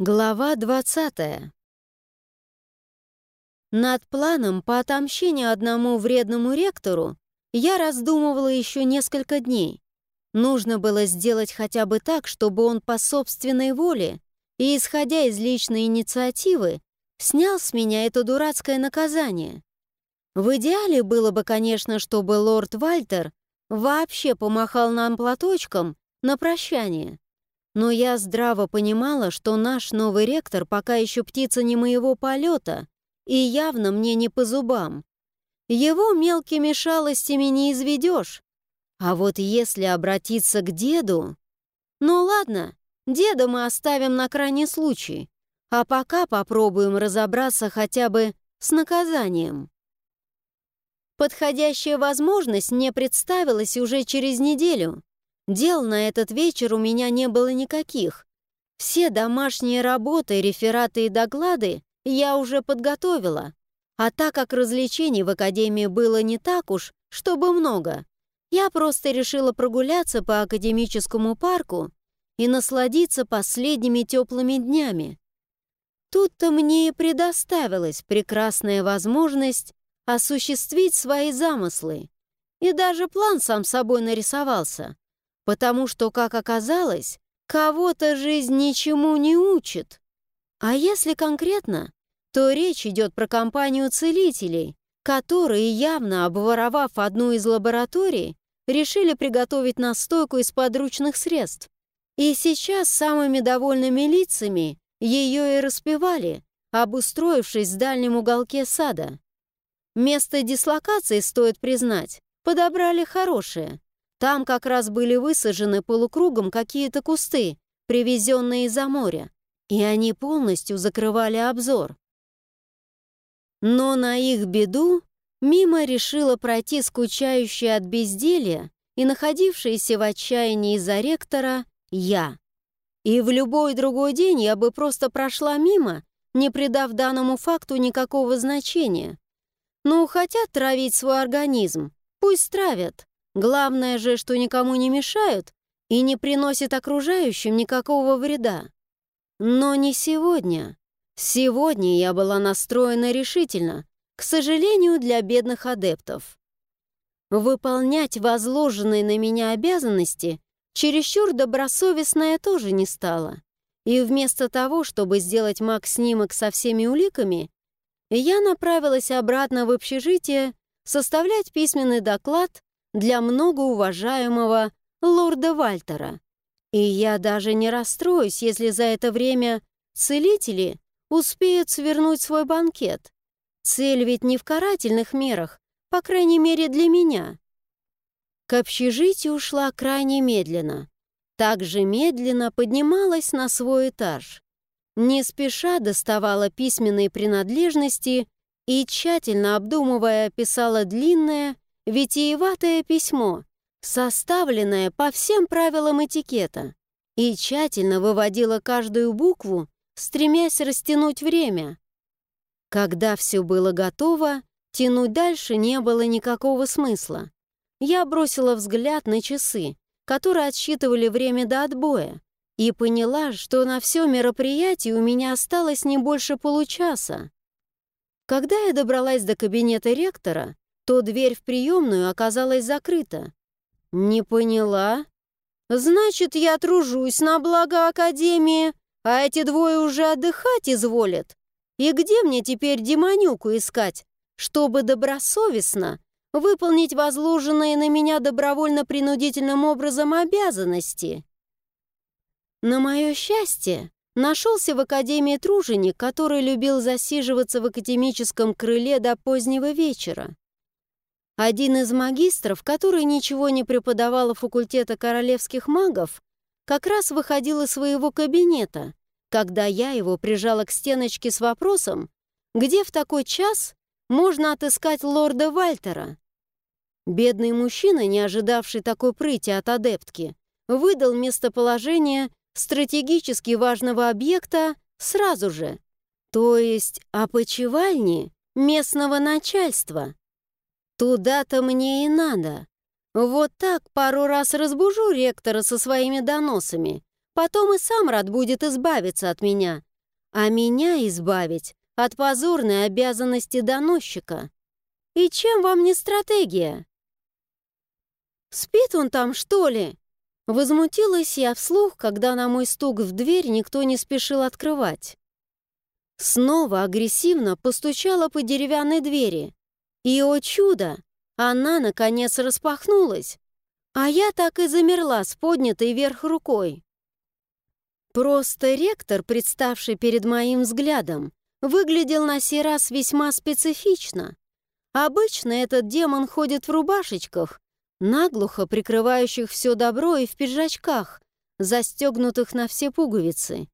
Глава 20 Над планом по отомщению одному вредному ректору я раздумывала еще несколько дней. Нужно было сделать хотя бы так, чтобы он по собственной воле и, исходя из личной инициативы, снял с меня это дурацкое наказание. В идеале было бы, конечно, чтобы лорд Вальтер вообще помахал нам платочком на прощание. Но я здраво понимала, что наш новый ректор пока еще птица не моего полета и явно мне не по зубам. Его мелкими шалостями не изведешь. А вот если обратиться к деду... Ну ладно, деда мы оставим на крайний случай, а пока попробуем разобраться хотя бы с наказанием. Подходящая возможность мне представилась уже через неделю. Дел на этот вечер у меня не было никаких. Все домашние работы, рефераты и доклады я уже подготовила. А так как развлечений в академии было не так уж, чтобы много, я просто решила прогуляться по академическому парку и насладиться последними теплыми днями. Тут-то мне и предоставилась прекрасная возможность осуществить свои замыслы. И даже план сам собой нарисовался потому что, как оказалось, кого-то жизнь ничему не учит. А если конкретно, то речь идет про компанию целителей, которые, явно обворовав одну из лабораторий, решили приготовить настойку из подручных средств. И сейчас самыми довольными лицами ее и распевали, обустроившись в дальнем уголке сада. Место дислокации, стоит признать, подобрали хорошее. Там как раз были высажены полукругом какие-то кусты, привезенные из-за моря, и они полностью закрывали обзор. Но на их беду мимо решила пройти скучающая от безделья и находившаяся в отчаянии из-за ректора я. И в любой другой день я бы просто прошла мимо, не придав данному факту никакого значения. Ну, хотят травить свой организм, пусть травят. Главное же, что никому не мешают и не приносят окружающим никакого вреда. Но не сегодня. Сегодня я была настроена решительно, к сожалению, для бедных адептов. Выполнять возложенные на меня обязанности чересчур добросовестно я тоже не стала. И вместо того, чтобы сделать маг-снимок со всеми уликами, я направилась обратно в общежитие составлять письменный доклад для многоуважаемого лорда Вальтера. И я даже не расстроюсь, если за это время целители успеют свернуть свой банкет. Цель ведь не в карательных мерах, по крайней мере для меня. К общежитию ушла крайне медленно. Так же медленно поднималась на свой этаж. Не спеша доставала письменные принадлежности и, тщательно обдумывая, писала длинное, витиеватое письмо, составленное по всем правилам этикета, и тщательно выводила каждую букву, стремясь растянуть время. Когда все было готово, тянуть дальше не было никакого смысла. Я бросила взгляд на часы, которые отсчитывали время до отбоя, и поняла, что на все мероприятие у меня осталось не больше получаса. Когда я добралась до кабинета ректора, то дверь в приемную оказалась закрыта. «Не поняла?» «Значит, я тружусь на благо Академии, а эти двое уже отдыхать изволят. И где мне теперь демонюку искать, чтобы добросовестно выполнить возложенные на меня добровольно-принудительным образом обязанности?» На мое счастье, нашелся в Академии труженик, который любил засиживаться в академическом крыле до позднего вечера. Один из магистров, который ничего не преподавал факультета королевских магов, как раз выходил из своего кабинета, когда я его прижала к стеночке с вопросом, где в такой час можно отыскать лорда Вальтера. Бедный мужчина, не ожидавший такой прыти от адептки, выдал местоположение стратегически важного объекта сразу же, то есть опочивальни местного начальства. Туда-то мне и надо. Вот так пару раз разбужу ректора со своими доносами. Потом и сам рад будет избавиться от меня, а меня избавить от позорной обязанности доносчика. И чем вам не стратегия? Спит он там, что ли? Возмутилась я вслух, когда на мой стук в дверь никто не спешил открывать. Снова агрессивно постучала по деревянной двери. И, о чудо, она, наконец, распахнулась, а я так и замерла с поднятой вверх рукой. Просто ректор, представший перед моим взглядом, выглядел на сей раз весьма специфично. Обычно этот демон ходит в рубашечках, наглухо прикрывающих все добро и в пиджачках, застегнутых на все пуговицы.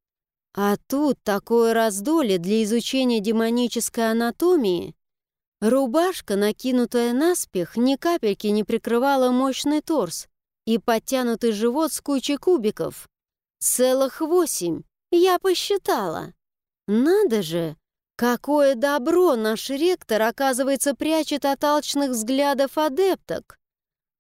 А тут такое раздолье для изучения демонической анатомии. Рубашка, накинутая наспех, ни капельки не прикрывала мощный торс и подтянутый живот с кучей кубиков. Целых восемь, я посчитала. Надо же, какое добро наш ректор, оказывается, прячет от алчных взглядов адепток.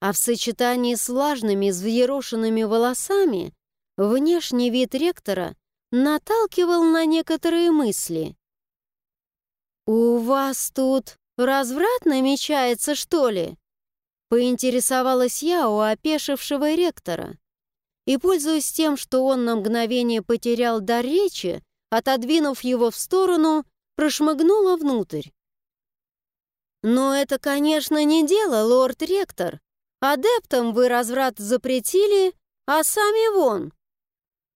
А в сочетании с влажными, взъерошенными волосами внешний вид ректора наталкивал на некоторые мысли. «У вас тут разврат намечается, что ли?» Поинтересовалась я у опешившего ректора. И, пользуясь тем, что он на мгновение потерял дар речи, отодвинув его в сторону, прошмыгнула внутрь. «Но это, конечно, не дело, лорд-ректор. Адептам вы разврат запретили, а сами вон!»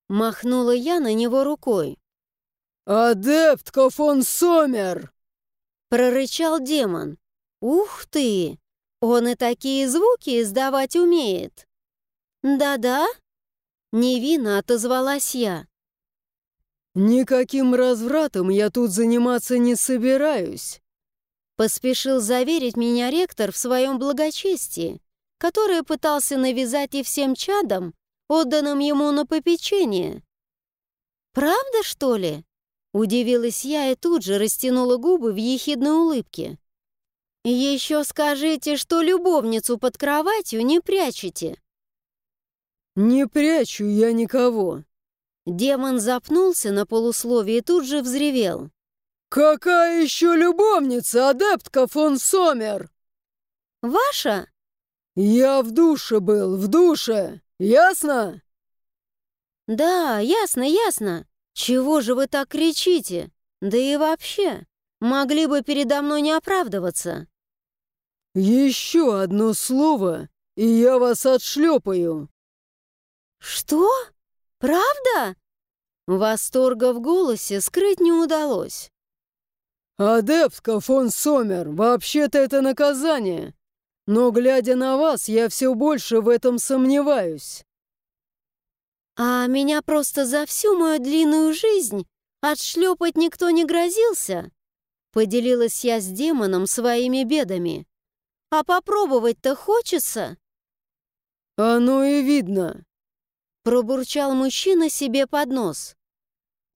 Махнула я на него рукой. «Адептка фон Сомер!» Прорычал демон. «Ух ты! Он и такие звуки издавать умеет!» «Да-да?» Невинно отозвалась я. «Никаким развратом я тут заниматься не собираюсь», поспешил заверить меня ректор в своем благочестии которое пытался навязать и всем чадам, отданным ему на попечение. «Правда, что ли?» Удивилась я и тут же растянула губы в ехидной улыбке. «Еще скажите, что любовницу под кроватью не прячете». «Не прячу я никого». Демон запнулся на полусловие и тут же взревел. «Какая еще любовница, адептка фон Сомер?» «Ваша?» «Я в душе был, в душе! Ясно?» «Да, ясно, ясно. Чего же вы так кричите? Да и вообще, могли бы передо мной не оправдываться». «Еще одно слово, и я вас отшлепаю». «Что? Правда?» Восторга в голосе скрыть не удалось. «Адептка фон Сомер, вообще-то это наказание. Но, глядя на вас, я все больше в этом сомневаюсь. А меня просто за всю мою длинную жизнь отшлепать никто не грозился. Поделилась я с демоном своими бедами. А попробовать-то хочется? Оно и видно. Пробурчал мужчина себе под нос.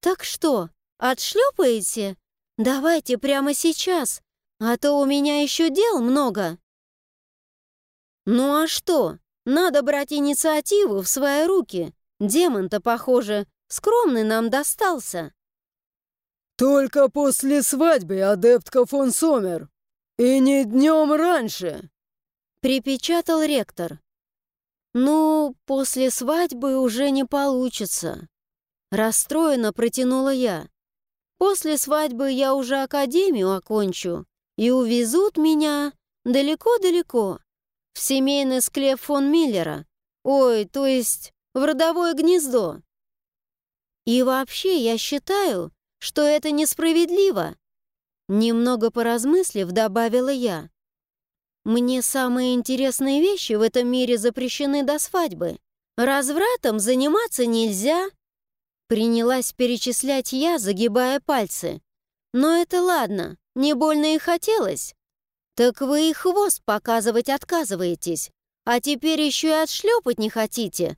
Так что, отшлепаете? Давайте прямо сейчас, а то у меня еще дел много. Ну а что? Надо брать инициативу в свои руки. Демон-то, похоже, скромный нам достался. Только после свадьбы, адептка фон Сомер. И не днем раньше. Припечатал ректор. Ну, после свадьбы уже не получится. Расстроенно протянула я. После свадьбы я уже академию окончу, и увезут меня далеко-далеко в семейный склеп фон Миллера. Ой, то есть в родовое гнездо. И вообще я считаю, что это несправедливо. Немного поразмыслив, добавила я. Мне самые интересные вещи в этом мире запрещены до свадьбы. Развратом заниматься нельзя. Принялась перечислять я, загибая пальцы. Но это ладно, не больно и хотелось. «Так вы и хвост показывать отказываетесь, а теперь еще и отшлепать не хотите.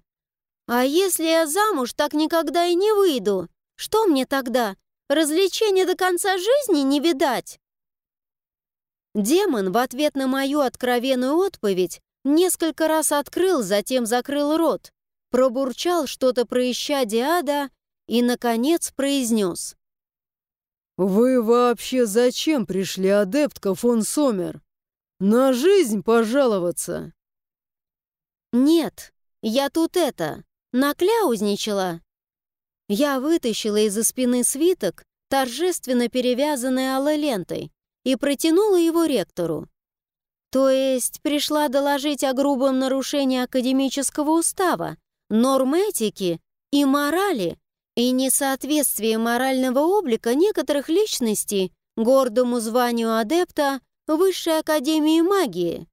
А если я замуж так никогда и не выйду, что мне тогда, развлечения до конца жизни не видать?» Демон в ответ на мою откровенную отповедь несколько раз открыл, затем закрыл рот пробурчал что-то про исчадие ада и, наконец, произнес. «Вы вообще зачем пришли, адептка фон Сомер? На жизнь пожаловаться?» «Нет, я тут это, накляузничала». Я вытащила из-за спины свиток, торжественно перевязанный алой лентой, и протянула его ректору. То есть пришла доложить о грубом нарушении академического устава, норм этики и морали, и несоответствии морального облика некоторых личностей гордому званию адепта Высшей Академии Магии.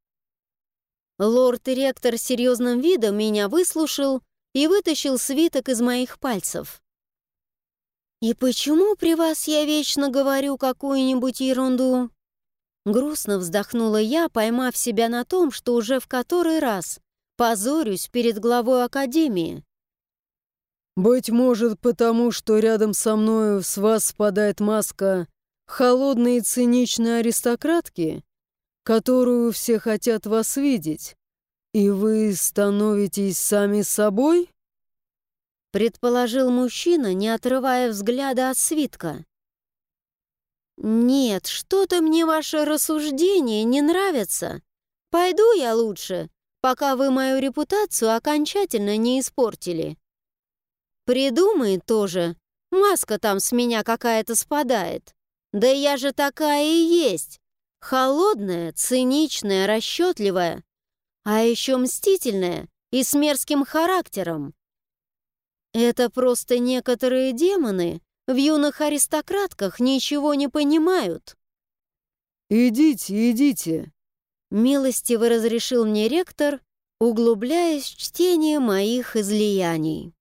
Лорд-ректор серьезным видом меня выслушал и вытащил свиток из моих пальцев. «И почему при вас я вечно говорю какую-нибудь ерунду?» Грустно вздохнула я, поймав себя на том, что уже в который раз позорюсь перед главой Академии. «Быть может, потому что рядом со мною с вас спадает маска холодной и циничной аристократки, которую все хотят вас видеть, и вы становитесь сами собой?» предположил мужчина, не отрывая взгляда от свитка. «Нет, что-то мне ваше рассуждение не нравится. Пойду я лучше, пока вы мою репутацию окончательно не испортили. Придумай тоже, маска там с меня какая-то спадает. Да я же такая и есть. Холодная, циничная, расчетливая, а еще мстительная и с мерзким характером. Это просто некоторые демоны в юных аристократках ничего не понимают. «Идите, идите», — милостиво разрешил мне ректор, углубляясь в чтение моих излияний.